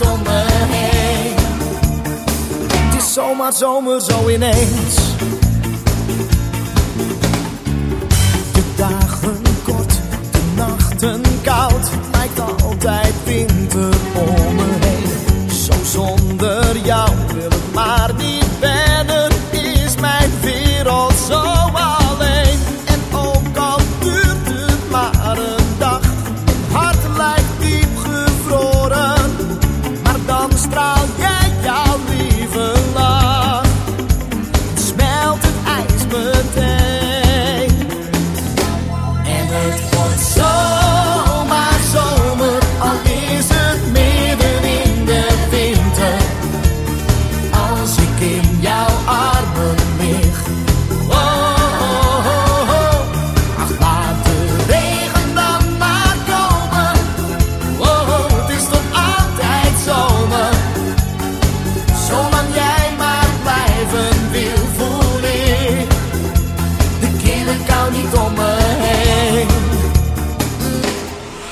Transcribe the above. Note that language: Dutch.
om me heen. Het is zomaar zomer zo ineens. De dagen kort, de nachten koud, lijkt altijd weer